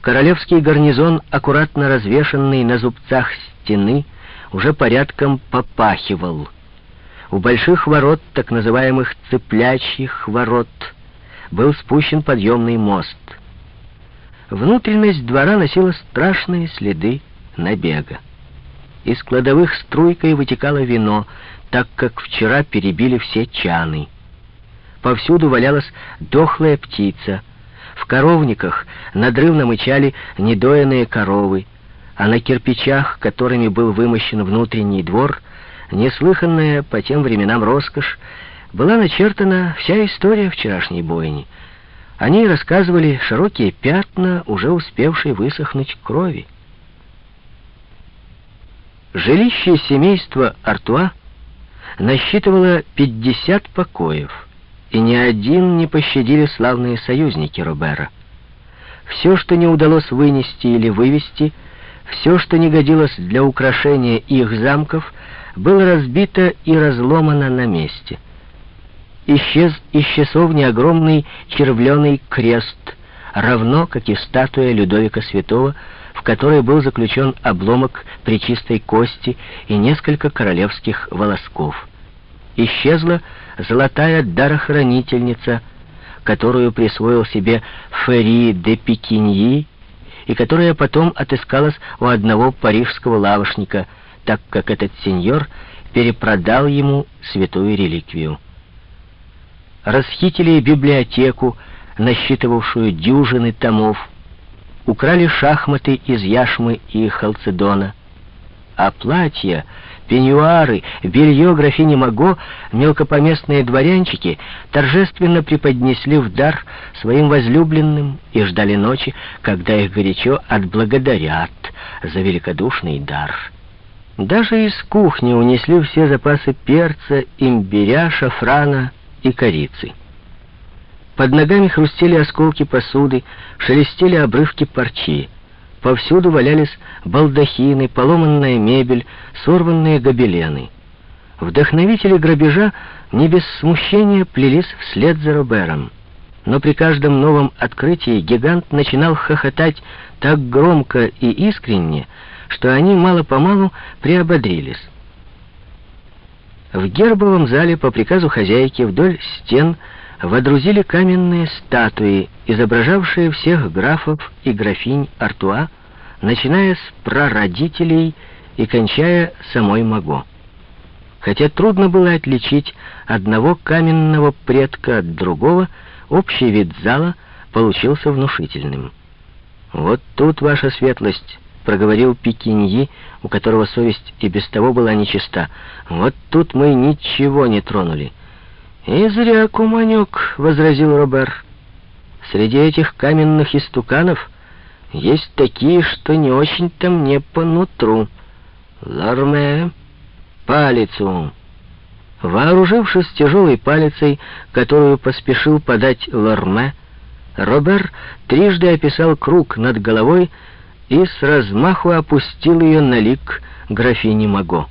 Королевский гарнизон, аккуратно развешанный на зубцах стены, уже порядком попахивал. У больших ворот, так называемых цыплячьих ворот, был спущен подъемный мост. Внутренность двора носила страшные следы набега. Из кладовых струйкой вытекало вино, так как вчера перебили все чаны. Повсюду валялась дохлая птица. В коровниках надрывно мычали недоенные коровы, а на кирпичах, которыми был вымощен внутренний двор, неслыханная по тем временам роскошь, была начертана вся история вчерашней бойни. Они рассказывали широкие пятна, уже успевшие высохнуть крови. Жилище семейства Артуа насчитывало 50 покоев, и ни один не пощадили славные союзники Робера. Все, что не удалось вынести или вывести, все, что не годилось для украшения их замков, было разбито и разломано на месте. Исчез из часовни огромный червленый крест, равно как и статуя Людовика Святого, в которой был заключен обломок причистой кости и несколько королевских волосков. Исчезла золотая дарохранительница, которую присвоил себе Ферри де Пикиньи, и которая потом отыскалась у одного парижского лавошника, так как этот сеньор перепродал ему святую реликвию. Расхитили библиотеку, насчитывавшую дюжины томов, украли шахматы из яшмы и халцедона, а платья, пеньюары, белье графини Маго мелкопоместные дворянчики торжественно преподнесли в дар своим возлюбленным и ждали ночи, когда их горячо отблагодарят за великодушный дар. Даже из кухни унесли все запасы перца, имбиря, шафрана и корицы. Под ногами хрустели осколки посуды, шелестели обрывки парчи. Повсюду валялись балдахины, поломанная мебель, сорванные гобелены. Вдохновители грабежа не без смущения плелись вслед за Робером. Но при каждом новом открытии гигант начинал хохотать так громко и искренне, что они мало-помалу приободрились. В гербовом зале по приказу хозяйки вдоль стен водрузили каменные статуи, изображавшие всех графов и графинь Артуа, начиная с прародителей и кончая самой Маго. Хотя трудно было отличить одного каменного предка от другого, общий вид зала получился внушительным. «Вот тут ваша светлость», — проговорил Пикиньи, у которого совесть и без того была нечиста. «Вот тут мы ничего не тронули». «И зря, куманек», — возразил Робер. «Среди этих каменных истуканов есть такие, что не очень-то мне по нутру. Ларме, палицу». Вооружившись тяжелой палицей, которую поспешил подать Ларме, Робер трижды описал круг над головой и с размаху опустил ее на лик графини Маго.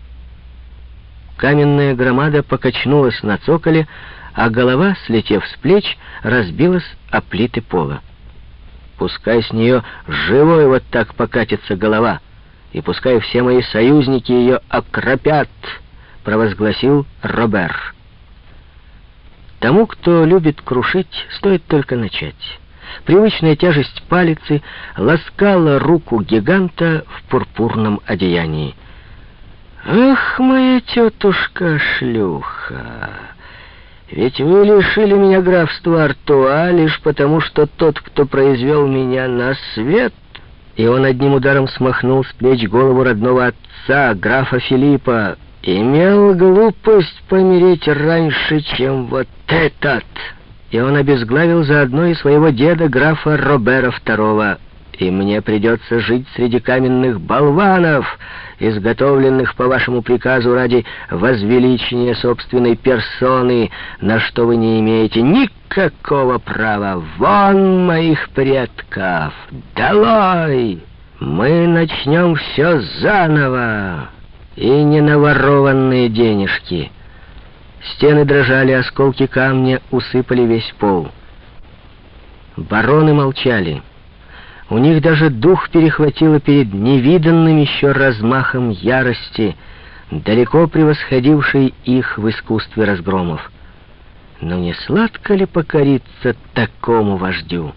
Каменная громада покачнулась на цоколе, а голова, слетев с плеч, разбилась о плиты пола. Пускай с нее живой вот так покатится голова, и пускай все мои союзники ее окропят, провозгласил Робер. Тому, кто любит крушить, стоит только начать. Привычная тяжесть палицы ласкала руку гиганта в пурпурном одеянии. «Ах, моя тетушка-шлюха! Ведь вы лишили меня графства Артуа лишь потому, что тот, кто произвел меня на свет...» И он одним ударом смахнул с плеч голову родного отца, графа Филиппа, имел глупость помереть раньше, чем вот этот. И он обезглавил заодно и своего деда, графа Робера II и мне придется жить среди каменных болванов, изготовленных по вашему приказу ради возвеличения собственной персоны, на что вы не имеете никакого права. Вон моих предков! Долой! Мы начнем все заново, и не наворованные денежки. Стены дрожали, осколки камня усыпали весь пол. Бароны молчали. У них даже дух перехватило перед невиданным еще размахом ярости, далеко превосходившей их в искусстве разгромов. Но не сладко ли покориться такому вождю?